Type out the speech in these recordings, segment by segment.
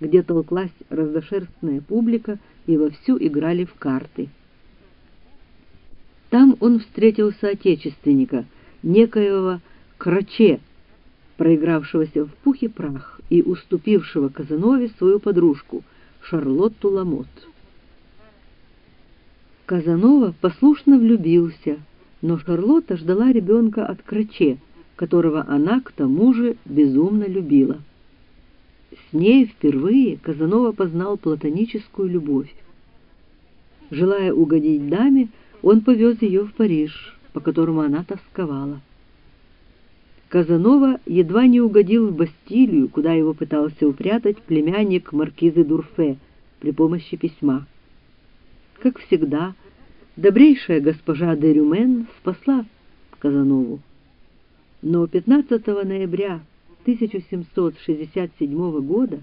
где толклась разношерстная публика и вовсю играли в карты. Там он встретил соотечественника, некоего Краче, проигравшегося в пух и прах и уступившего Казанове свою подружку, Шарлотту Ламот. Казанова послушно влюбился, но Шарлотта ждала ребенка от Краче, которого она, к тому же, безумно любила. С ней впервые Казанова познал платоническую любовь. Желая угодить даме, он повез ее в Париж, по которому она тосковала. Казанова едва не угодил в Бастилию, куда его пытался упрятать племянник маркизы Дурфе при помощи письма. Как всегда, добрейшая госпожа де Рюмен спасла Казанову. Но 15 ноября 1767 года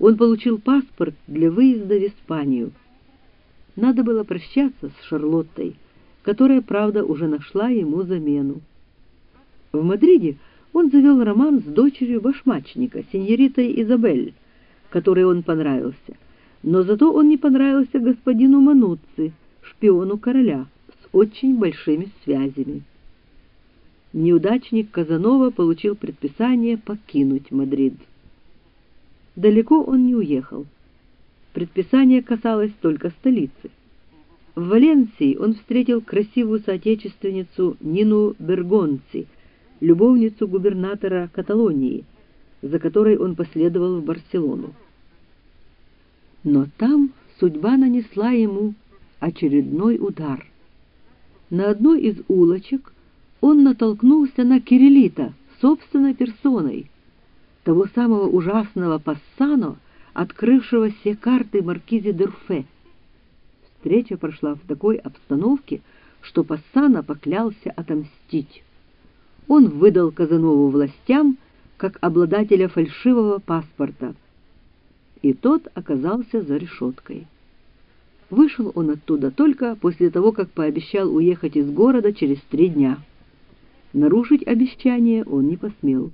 он получил паспорт для выезда в Испанию. Надо было прощаться с Шарлоттой, которая, правда, уже нашла ему замену. В Мадриде он завел роман с дочерью башмачника, сеньоритой Изабель, которой он понравился. Но зато он не понравился господину Мануцци, шпиону короля, с очень большими связями неудачник Казанова получил предписание покинуть Мадрид. Далеко он не уехал. Предписание касалось только столицы. В Валенсии он встретил красивую соотечественницу Нину Бергонци, любовницу губернатора Каталонии, за которой он последовал в Барселону. Но там судьба нанесла ему очередной удар. На одной из улочек он натолкнулся на Кириллита собственной персоной, того самого ужасного Пассано, открывшего все карты маркизе Дерфе. Встреча прошла в такой обстановке, что Пассано поклялся отомстить. Он выдал Казанову властям как обладателя фальшивого паспорта, и тот оказался за решеткой. Вышел он оттуда только после того, как пообещал уехать из города через три дня. Нарушить обещание он не посмел.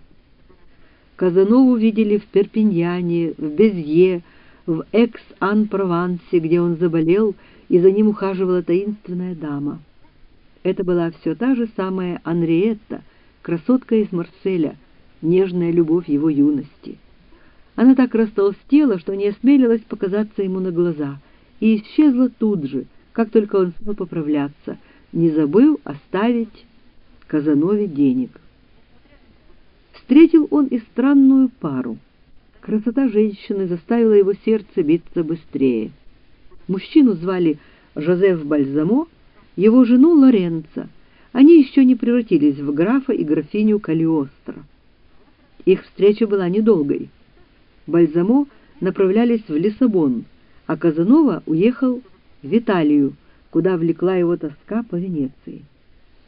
Казанову видели в Перпиньяне, в Безье, в Экс-Ан-Провансе, где он заболел, и за ним ухаживала таинственная дама. Это была все та же самая Анриетта, красотка из Марселя, нежная любовь его юности. Она так растолстела, что не осмелилась показаться ему на глаза, и исчезла тут же, как только он стал поправляться, не забыв оставить Казанове денег. Встретил он и странную пару. Красота женщины заставила его сердце биться быстрее. Мужчину звали Жозеф Бальзамо, его жену Лоренцо. Они еще не превратились в графа и графиню Калиостро. Их встреча была недолгой. Бальзамо направлялись в Лиссабон, а Казанова уехал в Италию, куда влекла его тоска по Венеции.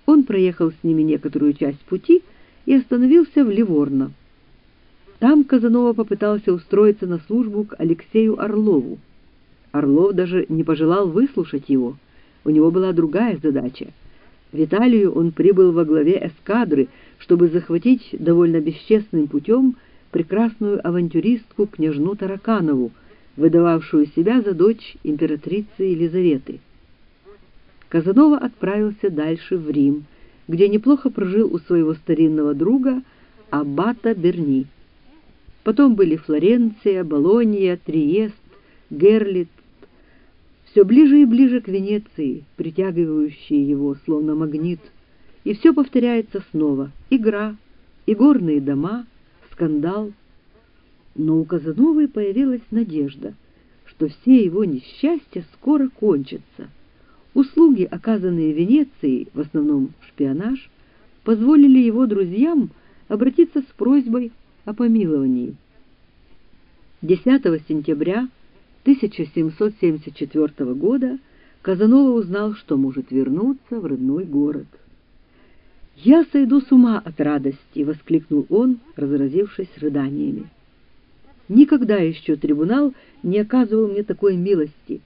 Он проехал с ними некоторую часть пути и остановился в Ливорно. Там Казанова попытался устроиться на службу к Алексею Орлову. Орлов даже не пожелал выслушать его. У него была другая задача. В Италию он прибыл во главе эскадры, чтобы захватить довольно бесчестным путем прекрасную авантюристку княжну Тараканову, выдававшую себя за дочь императрицы Елизаветы. Казанова отправился дальше в Рим, где неплохо прожил у своего старинного друга Аббата Берни. Потом были Флоренция, Болонья, Триест, Герлит. Все ближе и ближе к Венеции, притягивающие его, словно магнит. И все повторяется снова. Игра, и горные дома, скандал. Но у Казановой появилась надежда, что все его несчастья скоро кончатся. Услуги, оказанные Венецией, в основном шпионаж, позволили его друзьям обратиться с просьбой о помиловании. 10 сентября 1774 года Казанова узнал, что может вернуться в родной город. «Я сойду с ума от радости!» — воскликнул он, разразившись рыданиями. «Никогда еще трибунал не оказывал мне такой милости!»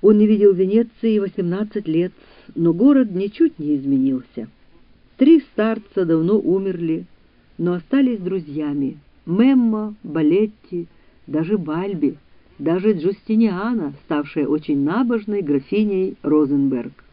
Он не видел Венеции 18 лет, но город ничуть не изменился. Три старца давно умерли, но остались друзьями — Меммо, Балетти, даже Бальби, даже Джустиниана, ставшая очень набожной графиней Розенберг.